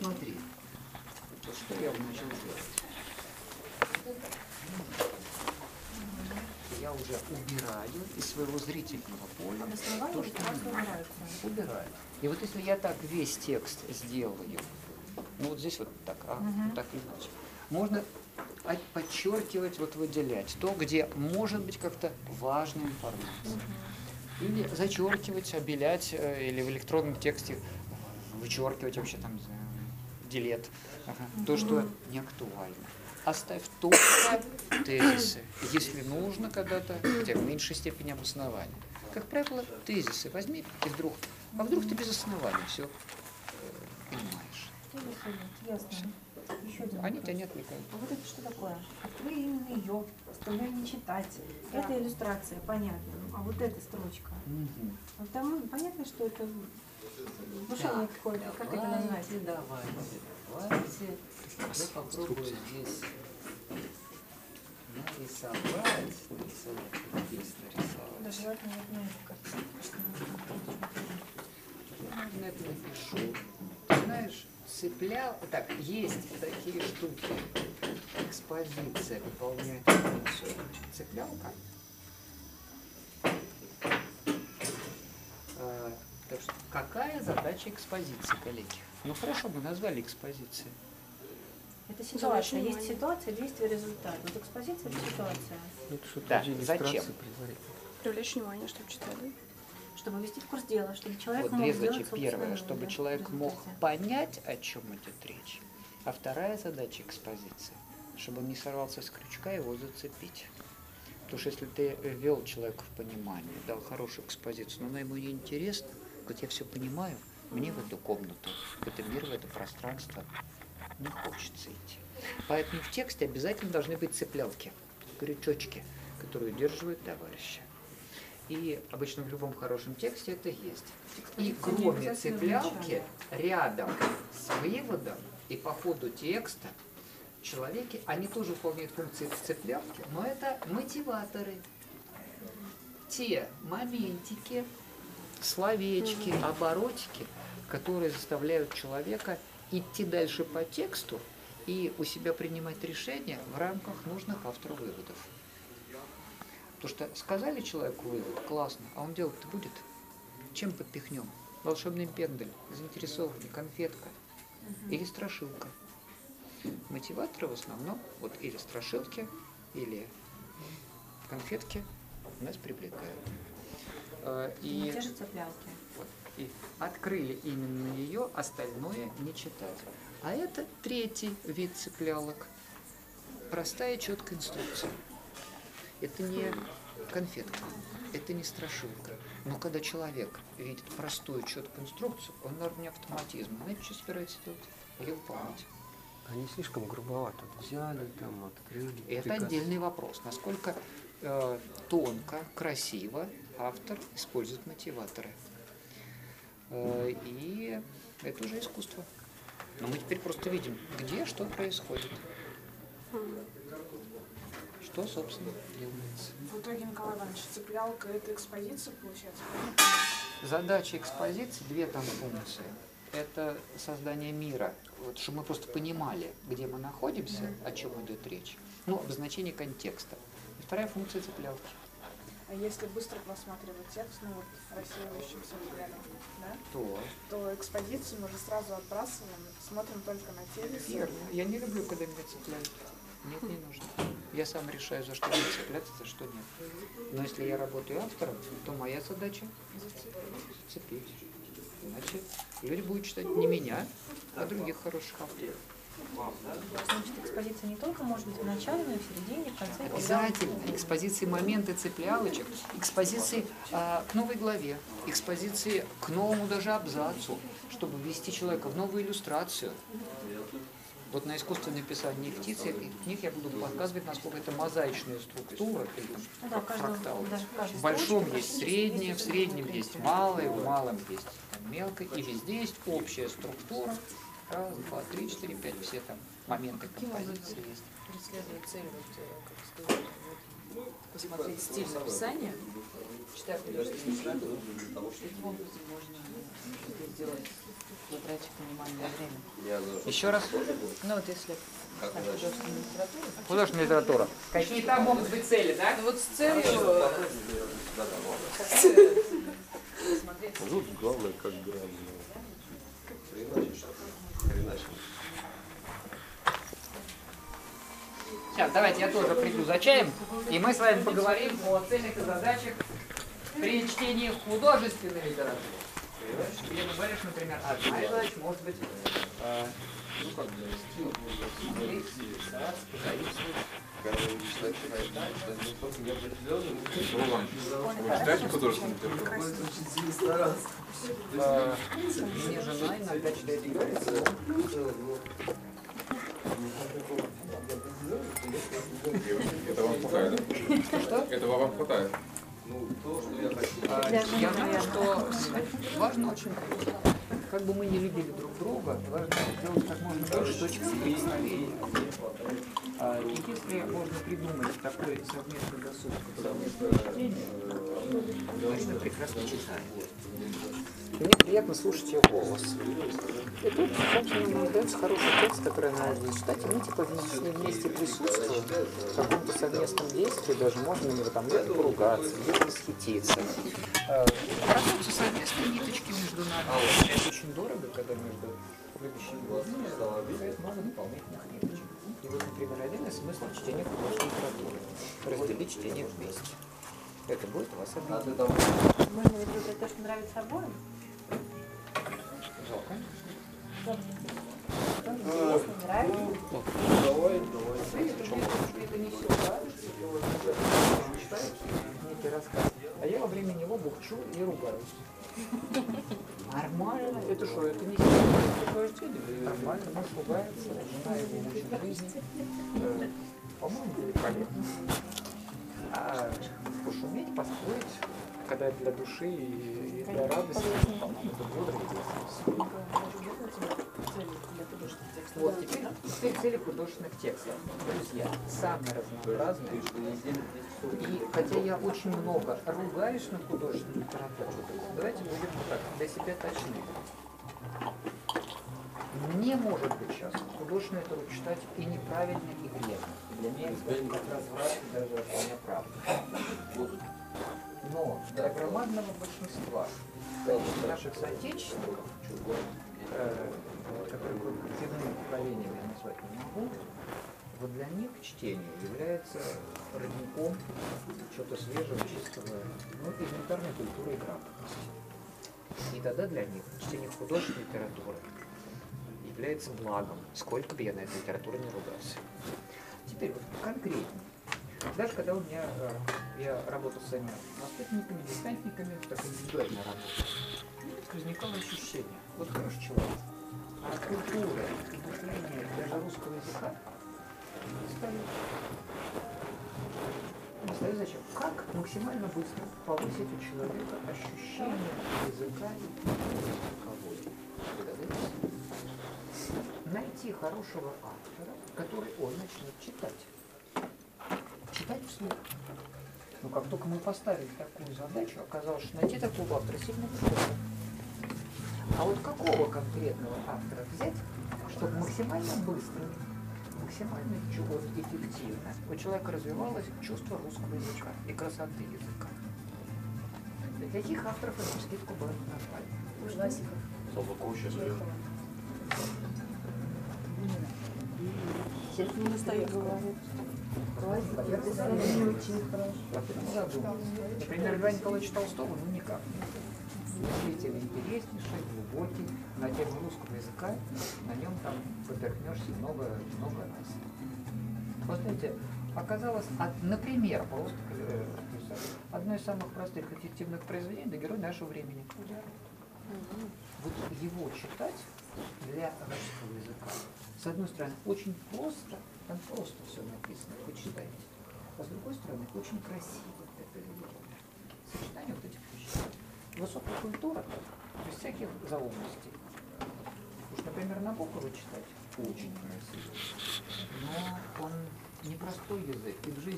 смотри, вот что я начал делать. Я уже убираю из своего зрительного поля то, что. Убираю. И вот если я так весь текст сделаю, ну вот здесь вот так, а, вот так иначе, можно подчеркивать, вот выделять то, где может быть как-то важная информация. Или зачеркивать, обелять, э, или в электронном тексте вычеркивать вообще там, не знаю, делет. Ага. То, что не актуально. Оставь только тезисы. Если нужно когда-то, хотя в меньшей степени обоснования. Как правило, тезисы возьми и вдруг, а вдруг ты без основания все понимаешь. Ясно. Еще один Они вопрос. тебя не отвлекают. А вот это что такое? Открой именно ее, оставляй не читать. Это иллюстрация, понятно. А вот эта строчка. Мгм. А Там ну, понятно, что это внушение Так, какое-то. Как это назвать? Давайте, давайте. Я попробую здесь нарисовать, нарисовать, здесь нарисовать. Да, желательно вот на эту картинку. Я, наверное, это напишу. Ты знаешь, цеплял... Так, есть такие штуки. Экспозиция выполняет функцию. Цеплялка. А, так что, какая задача экспозиции, коллеги? Ну хорошо, мы назвали экспозицией. Это ситуация. Есть ситуация, действие, результат. Вот экспозиция – это ситуация. Ну, это что-то Да, зачем? Привлечь внимание, чтобы читали. Чтобы ввести в курс дела, чтобы человек Вот мог две задачи. Первая, чтобы в человек мог понять, о чем идет речь. А вторая задача экспозиции, чтобы он не сорвался с крючка, его зацепить. Потому что если ты ввел человека в понимание, дал хорошую экспозицию, но она ему не интересна, вот я все понимаю, мне в эту комнату, в этот мир, в это пространство не хочется идти. Поэтому в тексте обязательно должны быть цеплялки, крючочки, которые удерживают товарища. И обычно в любом хорошем тексте это есть. И кроме цеплялки, рядом с выводом и по ходу текста человеки, они тоже выполняют функции цеплялки, но это мотиваторы. Те моментики, словечки, оборотики, которые заставляют человека идти дальше по тексту и у себя принимать решения в рамках нужных автору выводов. Потому что сказали человеку вывод, классно, а он делать-то будет? Чем подпихнем? Волшебный пендель, заинтересованный, конфетка или страшилка. Мотиваторы в основном, вот или страшилки, или конфетки нас привлекают. Э, И, те же цеплялки. вот, и открыли именно ее, остальное не читать. А это третий вид цеплялок. Простая четкая инструкция. Это не конфетка, это не страшилка. Но когда человек видит простую четкую инструкцию, он на уровне автоматизма. Знаете, что собирается делать? Ее выполнять. Они слишком грубовато взяли, там, открыли. И это приказ. отдельный вопрос. Насколько тонко, красиво автор использует мотиваторы. Э, и это уже искусство. Но мы теперь просто видим, где что происходит. Что, собственно, делается. В итоге, Николай Иванович, цеплялка – это экспозиция, получается? Задача экспозиции, две там функции. Это создание мира. Вот, чтобы мы просто понимали, где мы находимся, о чем идет речь. Ну, обозначение контекста. И вторая функция цеплялки. А если быстро просматривать текст, ну вот рассеивающимся взглядом, да, То, то экспозицию мы же сразу отбрасываем, смотрим только на тезисы. верно. Я не люблю, когда меня цепляют. Нет, не нужно. Я сам решаю, за что мне цепляться, за что нет. Но если я работаю автором, то моя задача зацепить. Иначе люди будут читать не меня, а других хороших авторов. Значит, экспозиция не только может быть в начале, но и в середине, в конце. Обязательно. Экспозиции моменты цеплялочек, экспозиции а, к новой главе, экспозиции к новому даже абзацу, чтобы ввести человека в новую иллюстрацию. Вот на искусственное писание птицы книг я буду показывать, насколько это мозаичная структура, или там Ну да, фрактал. да, в большом есть среднее, в среднем есть малое, в малом есть там, мелкое, и везде есть общая структура. Раз, два, три, четыре, пять, все там моменты композиции есть. преследует цель, вот, э, как сказать, вот, посмотреть стиль написания, читая художественную литературу, таким образом можно сделать квадратик минимальное время. Еще раз. Ну вот если художественная литература. Художественная литература. Какие там могут быть цели, да? Ну вот с целью смотреть. Тут главное, как грань. Сейчас, давайте я тоже приду за чаем, и мы с вами поговорим о целях и задачах при чтении художественной литературы. Где ты говоришь, например, одна из задач может быть э, ну, как бы. Вы читаете художественную литературу? Мне жена иногда читает и говорит, Это вам хватает, да? Что? Этого вам хватает. Ну, то, что я хочу. Я знаю, что важно очень, как бы мы не любили друг друга, важно сделать как можно больше точек соприкосновения. А, И если можно придумать такой совместный досуг, совместное чтение, прекрасно читает. Мне приятно слушать ее голос. И тут, собственно, нам дается хороший текст, который она может читать, и мы типа вместе, вместе присутствуем в каком-то совместном действии, даже можно на него там где-то поругаться, где-то восхититься. Проснутся совместные ниточки между нами. Это очень дорого, когда между любящими людьми возникает много дополнительных ниточек. И вот, например, один из смыслов чтения художественной литературы. Разделить чтение вместе. Это будет вас объединить. Можно ведь выбрать то, что нравится обоим. Жалко. Если нравится. Давай, давай. Это не все, да? Читаете некий рассказ. А я во время него бухчу и ругаюсь. Нормально. Это что, это не сильно Нормально, муж ругается, жена его учит жизни. Э, По-моему, великолепно. А пошуметь, поспорить, когда для души и для радости, по-моему, это бодро. Вот, теперь, теперь цели художественных текстов. Друзья, самые разнообразные. И хотя я очень много ругаюсь на художественную литературу, давайте будем так, для себя точны. Не может быть сейчас художественную литературу читать и неправильно, и вредно. Для меня это как разврат и даже неправда. Но для громадного большинства наших соотечественников, э, которые коллективными поколениями я назвать не могу, вот для них чтение является родником чего-то свежего, чистого, ну, элементарной культуры и грамотности. И тогда для них чтение художественной литературы является благом, сколько бы я на эту литературу не ругался. Теперь вот конкретнее. Даже когда у меня, э, я работал с своими воспитанниками, десантниками, так индивидуально работал, возникало ощущение, вот хороший человек, а культура мышление даже русского языка стали Стою зачем? Как максимально быстро повысить у человека ощущение языка и языковой? Найти хорошего автора, который он начнет читать. Читать вслух. Но как только мы поставили такую задачу, оказалось, что найти такого автора сильно сложно. А вот какого конкретного автора взять, чтобы максимально быстро, максимально чего эффективно у человека развивалось чувство русского языка и красоты языка. Для таких авторов это скидку бы назвали. Собаку сейчас Не настоящий. Например, Льва Николаевича Толстого, ну никак. Действительно интереснейший, глубокий, на тему русского языка, на нем там поперхнешься много, много раз. Вот оказалось, например, просто э, одно из самых простых эффективных произведений это герой нашего времени. Вот его читать для русского языка, с одной стороны, очень просто, там просто все написано, вы читаете. А с другой стороны, очень красиво это. Сочетание вот этих вещей. Высокая культура, без всяких заумностей. Уж, например, Набокова читать очень красиво. Но он непростой язык, и в жизни